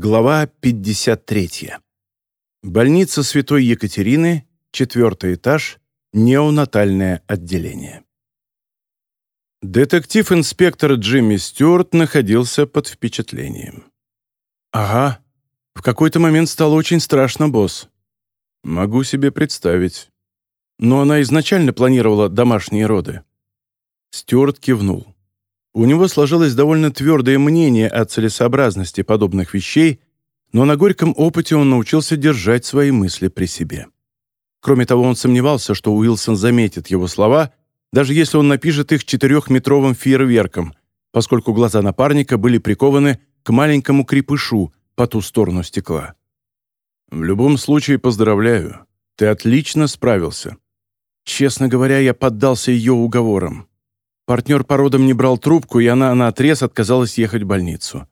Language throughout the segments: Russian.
Глава 53. Больница Святой Екатерины, четвертый этаж, неонатальное отделение. Детектив-инспектор Джимми Стюарт находился под впечатлением. «Ага, в какой-то момент стало очень страшно, босс. Могу себе представить. Но она изначально планировала домашние роды». Стюарт кивнул. У него сложилось довольно твердое мнение о целесообразности подобных вещей, но на горьком опыте он научился держать свои мысли при себе. Кроме того, он сомневался, что Уилсон заметит его слова, даже если он напишет их четырехметровым фейерверком, поскольку глаза напарника были прикованы к маленькому крепышу по ту сторону стекла. «В любом случае, поздравляю. Ты отлично справился. Честно говоря, я поддался ее уговорам. Партнер по родам не брал трубку, и она наотрез отказалась ехать в больницу.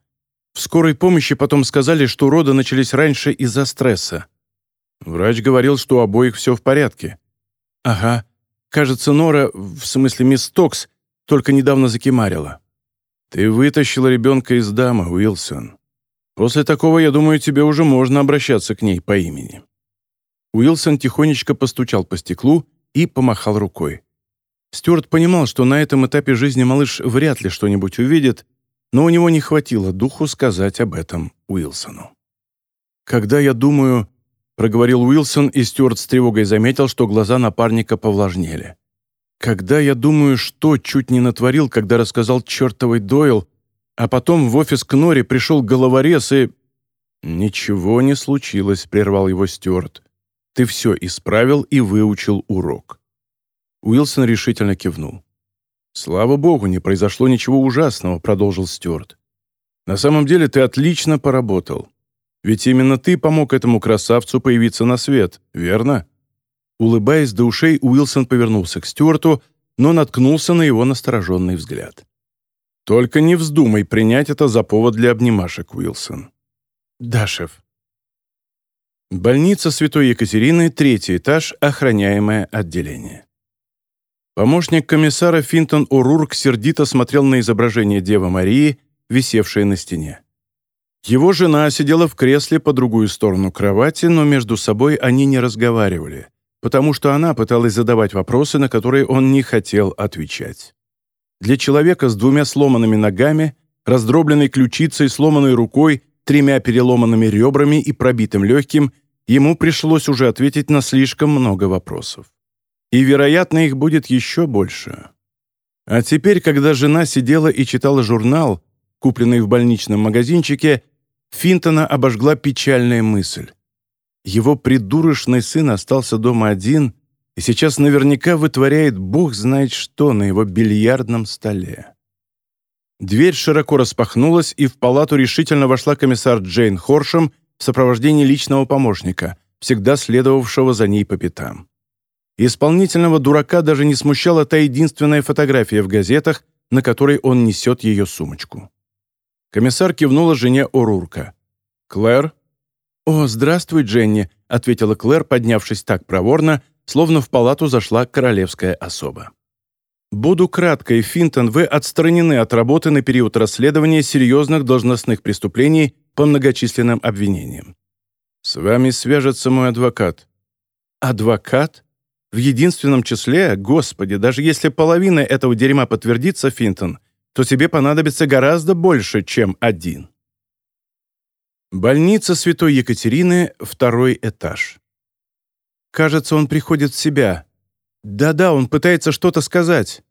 В скорой помощи потом сказали, что роды начались раньше из-за стресса. Врач говорил, что у обоих все в порядке. Ага. Кажется, Нора, в смысле мисс Токс, только недавно закимарила. Ты вытащила ребенка из дамы, Уилсон. После такого, я думаю, тебе уже можно обращаться к ней по имени. Уилсон тихонечко постучал по стеклу и помахал рукой. Стюарт понимал, что на этом этапе жизни малыш вряд ли что-нибудь увидит, но у него не хватило духу сказать об этом Уилсону. «Когда я думаю...» — проговорил Уилсон, и Стюарт с тревогой заметил, что глаза напарника повлажнели. «Когда я думаю, что чуть не натворил, когда рассказал чертовый Дойл, а потом в офис к Нори пришел головорез и...» «Ничего не случилось», — прервал его Стюарт. «Ты все исправил и выучил урок». Уилсон решительно кивнул. «Слава богу, не произошло ничего ужасного», — продолжил Стюарт. «На самом деле ты отлично поработал. Ведь именно ты помог этому красавцу появиться на свет, верно?» Улыбаясь до ушей, Уилсон повернулся к Стюарту, но наткнулся на его настороженный взгляд. «Только не вздумай принять это за повод для обнимашек, Уилсон». «Да, шеф». Больница Святой Екатерины, третий этаж, охраняемое отделение. Помощник комиссара Финтон О'Рурк сердито смотрел на изображение Девы Марии, висевшее на стене. Его жена сидела в кресле по другую сторону кровати, но между собой они не разговаривали, потому что она пыталась задавать вопросы, на которые он не хотел отвечать. Для человека с двумя сломанными ногами, раздробленной ключицей, сломанной рукой, тремя переломанными ребрами и пробитым легким, ему пришлось уже ответить на слишком много вопросов. И, вероятно, их будет еще больше. А теперь, когда жена сидела и читала журнал, купленный в больничном магазинчике, Финтона обожгла печальная мысль. Его придурочный сын остался дома один и сейчас наверняка вытворяет бог знает что на его бильярдном столе. Дверь широко распахнулась, и в палату решительно вошла комиссар Джейн Хоршем в сопровождении личного помощника, всегда следовавшего за ней по пятам. Исполнительного дурака даже не смущала та единственная фотография в газетах, на которой он несет ее сумочку. Комиссар кивнула жене Орурка. «Клэр?» «О, здравствуй, Дженни», — ответила Клэр, поднявшись так проворно, словно в палату зашла королевская особа. «Буду краткой, Финтон, вы отстранены от работы на период расследования серьезных должностных преступлений по многочисленным обвинениям. С вами свяжется мой адвокат». «Адвокат?» В единственном числе, господи, даже если половина этого дерьма подтвердится, Финтон, то тебе понадобится гораздо больше, чем один. Больница Святой Екатерины, второй этаж. Кажется, он приходит в себя. Да-да, он пытается что-то сказать.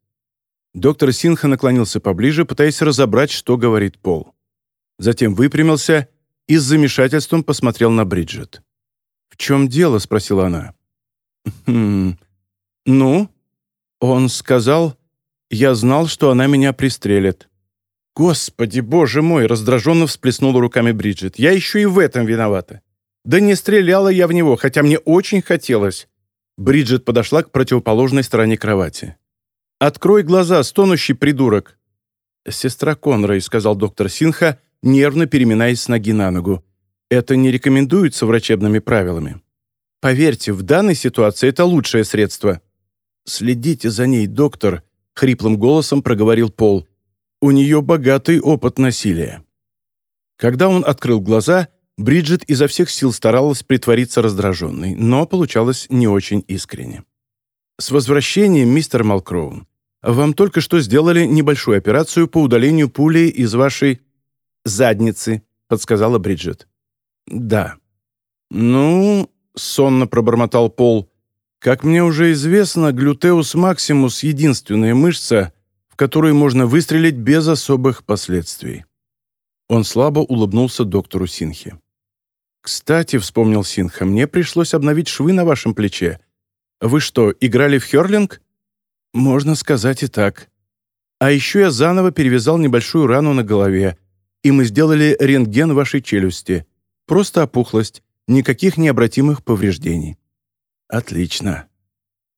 Доктор Синха наклонился поближе, пытаясь разобрать, что говорит Пол. Затем выпрямился и с замешательством посмотрел на Бриджит. «В чем дело?» — спросила она. «Хм... Ну?» Он сказал, «Я знал, что она меня пристрелит». «Господи, боже мой!» — раздраженно всплеснула руками Бриджит. «Я еще и в этом виновата. Да не стреляла я в него, хотя мне очень хотелось». Бриджит подошла к противоположной стороне кровати. «Открой глаза, стонущий придурок!» «Сестра Конрой», — сказал доктор Синха, нервно переминаясь с ноги на ногу. «Это не рекомендуется врачебными правилами». Поверьте, в данной ситуации это лучшее средство. Следите за ней, доктор, хриплым голосом проговорил Пол. У нее богатый опыт насилия. Когда он открыл глаза, Бриджит изо всех сил старалась притвориться раздраженной, но получалось не очень искренне. «С возвращением, мистер Малкроун. Вам только что сделали небольшую операцию по удалению пули из вашей задницы», подсказала Бриджит. «Да». «Ну...» — сонно пробормотал Пол. «Как мне уже известно, глютеус максимус — единственная мышца, в которую можно выстрелить без особых последствий». Он слабо улыбнулся доктору Синхе. «Кстати», — вспомнил Синха, — «мне пришлось обновить швы на вашем плече. Вы что, играли в хёрлинг?» «Можно сказать и так. А еще я заново перевязал небольшую рану на голове, и мы сделали рентген вашей челюсти. Просто опухлость, никаких необратимых повреждений». «Отлично.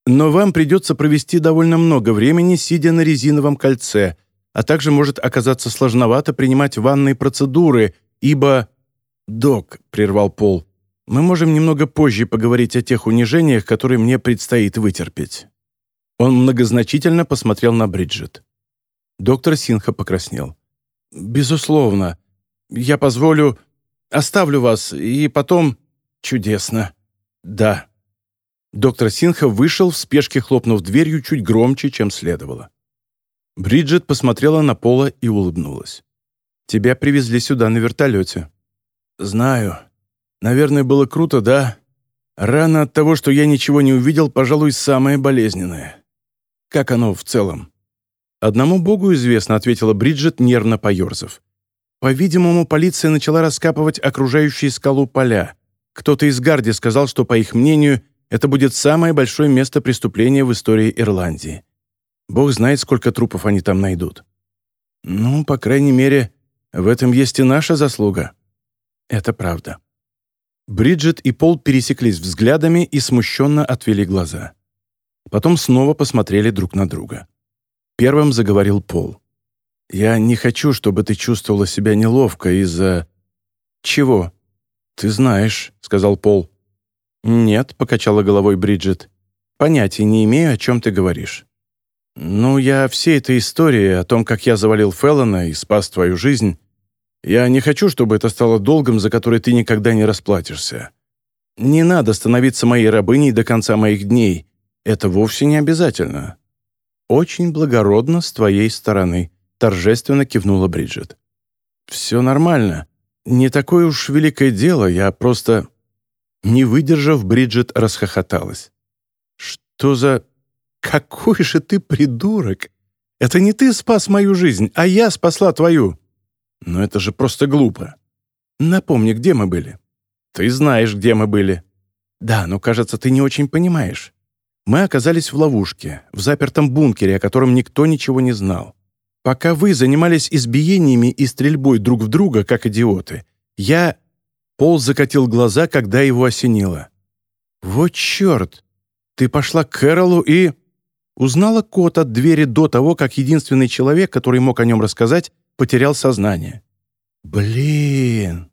Но вам придется провести довольно много времени, сидя на резиновом кольце, а также может оказаться сложновато принимать ванные процедуры, ибо...» «Док», — прервал Пол, — «мы можем немного позже поговорить о тех унижениях, которые мне предстоит вытерпеть». Он многозначительно посмотрел на Бриджит. Доктор Синха покраснел. «Безусловно. Я позволю... Оставлю вас, и потом... Чудесно. Да». Доктор Синха вышел, в спешке хлопнув дверью чуть громче, чем следовало. Бриджит посмотрела на Пола и улыбнулась. «Тебя привезли сюда на вертолете». «Знаю. Наверное, было круто, да? Рана от того, что я ничего не увидел, пожалуй, самая болезненная. Как оно в целом?» «Одному богу известно», — ответила Бриджит, нервно поерзав. «По-видимому, полиция начала раскапывать окружающие скалу поля. Кто-то из Гарди сказал, что, по их мнению, это будет самое большое место преступления в истории Ирландии. Бог знает, сколько трупов они там найдут. Ну, по крайней мере, в этом есть и наша заслуга. Это правда». Бриджит и Пол пересеклись взглядами и смущенно отвели глаза. Потом снова посмотрели друг на друга. Первым заговорил Пол. «Я не хочу, чтобы ты чувствовала себя неловко из-за...» «Чего?» «Ты знаешь», — сказал Пол. «Нет», — покачала головой Бриджит. «Понятия не имею, о чем ты говоришь». «Ну, я всей этой истории о том, как я завалил Феллона и спас твою жизнь, я не хочу, чтобы это стало долгом, за который ты никогда не расплатишься. Не надо становиться моей рабыней до конца моих дней. Это вовсе не обязательно. «Очень благородно с твоей стороны», — торжественно кивнула Бриджит. «Все нормально. Не такое уж великое дело, я просто...» Не выдержав, Бриджит расхохоталась. «Что за... Какой же ты придурок! Это не ты спас мою жизнь, а я спасла твою!» «Но это же просто глупо. Напомни, где мы были?» «Ты знаешь, где мы были». «Да, но, кажется, ты не очень понимаешь. Мы оказались в ловушке, в запертом бункере, о котором никто ничего не знал. Пока вы занимались избиениями и стрельбой друг в друга, как идиоты, я...» Пол закатил глаза, когда его осенило. «Вот черт! Ты пошла к Кэролу и...» Узнала код от двери до того, как единственный человек, который мог о нем рассказать, потерял сознание. «Блин!»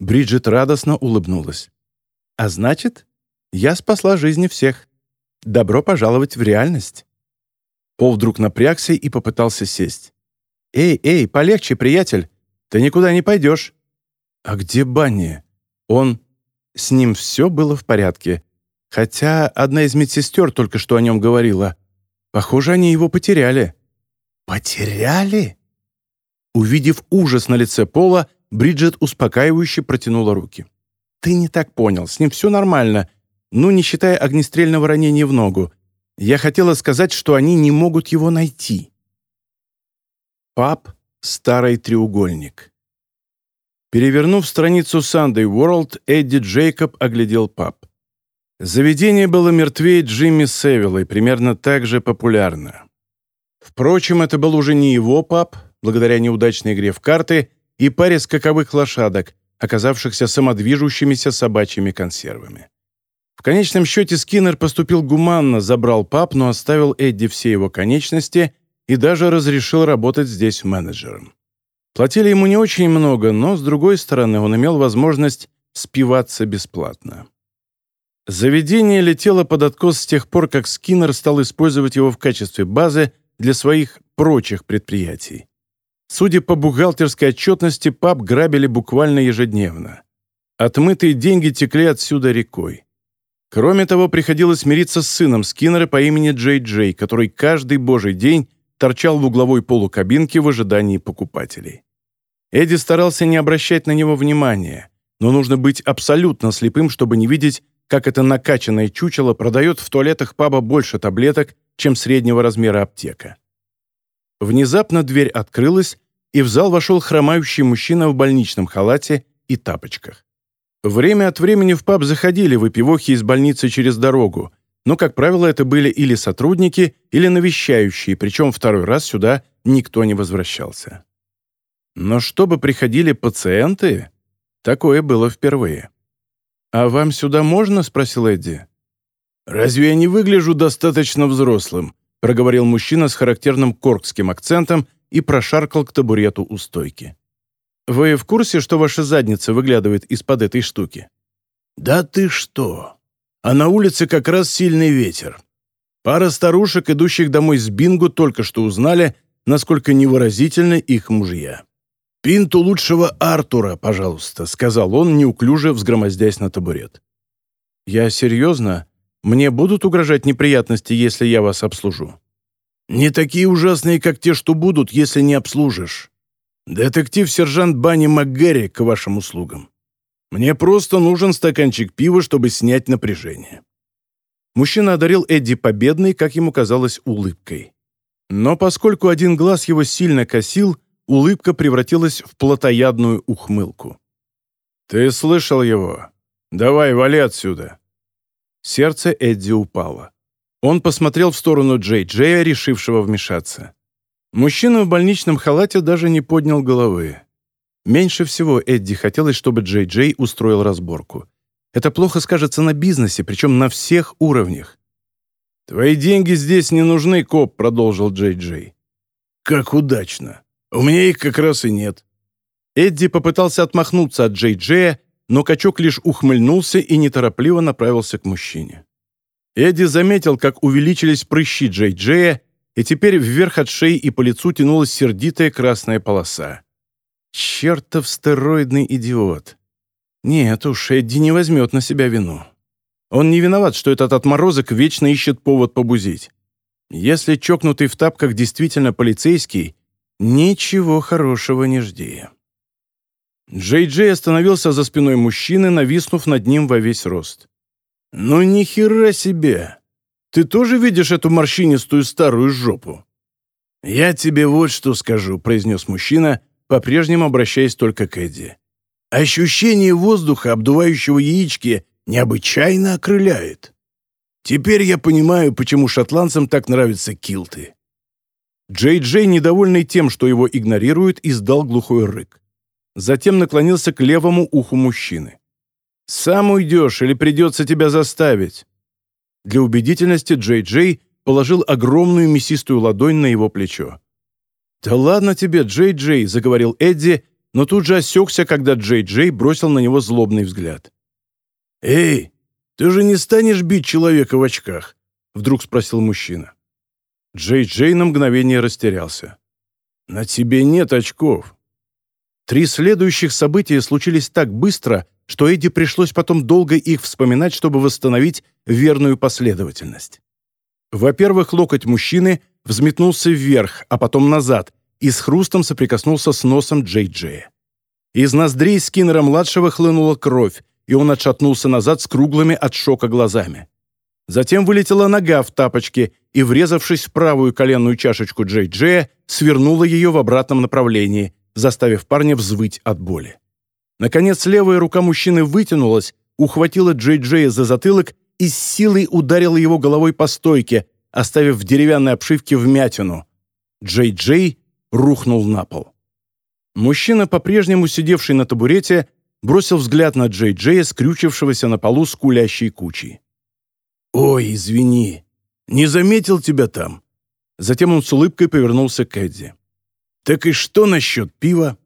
Бриджит радостно улыбнулась. «А значит, я спасла жизни всех. Добро пожаловать в реальность». Пол вдруг напрягся и попытался сесть. «Эй, эй, полегче, приятель! Ты никуда не пойдешь!» «А где Банни?» «Он...» С ним все было в порядке. Хотя одна из медсестер только что о нем говорила. Похоже, они его потеряли. «Потеряли?» Увидев ужас на лице Пола, Бриджит успокаивающе протянула руки. «Ты не так понял. С ним все нормально ну, не считая огнестрельного ранения в ногу. Я хотела сказать, что они не могут его найти. Пап — старый треугольник. Перевернув страницу Sunday World, Эдди Джейкоб оглядел пап. Заведение было мертвее Джимми Севилла и примерно так же популярно. Впрочем, это был уже не его пап, благодаря неудачной игре в карты и паре скаковых лошадок, оказавшихся самодвижущимися собачьими консервами. Конечном счете Скиннер поступил гуманно, забрал пап, но оставил Эдди все его конечности и даже разрешил работать здесь менеджером. Платили ему не очень много, но, с другой стороны, он имел возможность спиваться бесплатно. Заведение летело под откос с тех пор, как Скиннер стал использовать его в качестве базы для своих прочих предприятий. Судя по бухгалтерской отчетности, паб грабили буквально ежедневно. Отмытые деньги текли отсюда рекой. Кроме того, приходилось мириться с сыном Скиннера по имени Джей Джей, который каждый божий день торчал в угловой полукабинке в ожидании покупателей. Эдди старался не обращать на него внимания, но нужно быть абсолютно слепым, чтобы не видеть, как это накачанное чучело продает в туалетах паба больше таблеток, чем среднего размера аптека. Внезапно дверь открылась, и в зал вошел хромающий мужчина в больничном халате и тапочках. Время от времени в паб заходили выпивохи из больницы через дорогу, но, как правило, это были или сотрудники, или навещающие, причем второй раз сюда никто не возвращался. Но чтобы приходили пациенты, такое было впервые. «А вам сюда можно?» — спросил Эдди. «Разве я не выгляжу достаточно взрослым?» — проговорил мужчина с характерным коркским акцентом и прошаркал к табурету у стойки. «Вы в курсе, что ваша задница выглядывает из-под этой штуки?» «Да ты что! А на улице как раз сильный ветер. Пара старушек, идущих домой с бингу, только что узнали, насколько невыразительны их мужья. «Пинту лучшего Артура, пожалуйста», — сказал он, неуклюже взгромоздясь на табурет. «Я серьезно? Мне будут угрожать неприятности, если я вас обслужу?» «Не такие ужасные, как те, что будут, если не обслужишь. Детектив-сержант Банни МакГерри к вашим услугам. Мне просто нужен стаканчик пива, чтобы снять напряжение». Мужчина одарил Эдди победной, как ему казалось, улыбкой. Но поскольку один глаз его сильно косил, улыбка превратилась в плотоядную ухмылку. «Ты слышал его? Давай, вали отсюда!» Сердце Эдди упало. Он посмотрел в сторону Джей Джея, решившего вмешаться. Мужчина в больничном халате даже не поднял головы. Меньше всего Эдди хотелось, чтобы Джей Джей устроил разборку. Это плохо скажется на бизнесе, причем на всех уровнях. «Твои деньги здесь не нужны, коп», — продолжил Джей Джей. «Как удачно. У меня их как раз и нет». Эдди попытался отмахнуться от Джей Джея, но качок лишь ухмыльнулся и неторопливо направился к мужчине. Эдди заметил, как увеличились прыщи Джей Джея, и теперь вверх от шеи и по лицу тянулась сердитая красная полоса. Чертов стероидный идиот. Нет уж, Эдди не возьмет на себя вину. Он не виноват, что этот отморозок вечно ищет повод побузить. Если чокнутый в тапках действительно полицейский, Ничего хорошего не жди. Джей Джей остановился за спиной мужчины, нависнув над ним во весь рост. «Ну ни хера себе! Ты тоже видишь эту морщинистую старую жопу?» «Я тебе вот что скажу», — произнес мужчина, по-прежнему обращаясь только к Эдди. «Ощущение воздуха, обдувающего яички, необычайно окрыляет. Теперь я понимаю, почему шотландцам так нравятся килты. Джей Джей, недовольный тем, что его игнорируют, издал глухой рык. Затем наклонился к левому уху мужчины. «Сам уйдешь или придется тебя заставить?» Для убедительности Джей Джей положил огромную мясистую ладонь на его плечо. «Да ладно тебе, Джей Джей», — заговорил Эдди, но тут же осекся, когда Джей Джей бросил на него злобный взгляд. «Эй, ты же не станешь бить человека в очках?» — вдруг спросил мужчина. Джей Джей на мгновение растерялся. «На тебе нет очков». Три следующих события случились так быстро, что Эдди пришлось потом долго их вспоминать, чтобы восстановить верную последовательность. Во-первых, локоть мужчины взметнулся вверх, а потом назад, и с хрустом соприкоснулся с носом Джей Джея. Из ноздрей Скиннера-младшего хлынула кровь, и он отшатнулся назад с круглыми от шока глазами. Затем вылетела нога в тапочке и, врезавшись в правую коленную чашечку Джей Джея, свернула ее в обратном направлении, заставив парня взвыть от боли. Наконец, левая рука мужчины вытянулась, ухватила Джей Джея за затылок и с силой ударила его головой по стойке, оставив в деревянной обшивке вмятину. Джей Джей рухнул на пол. Мужчина, по-прежнему сидевший на табурете, бросил взгляд на Джей Джея, скрючившегося на полу с кулящей кучей. «Ой, извини, не заметил тебя там». Затем он с улыбкой повернулся к Эдди. «Так и что насчет пива?»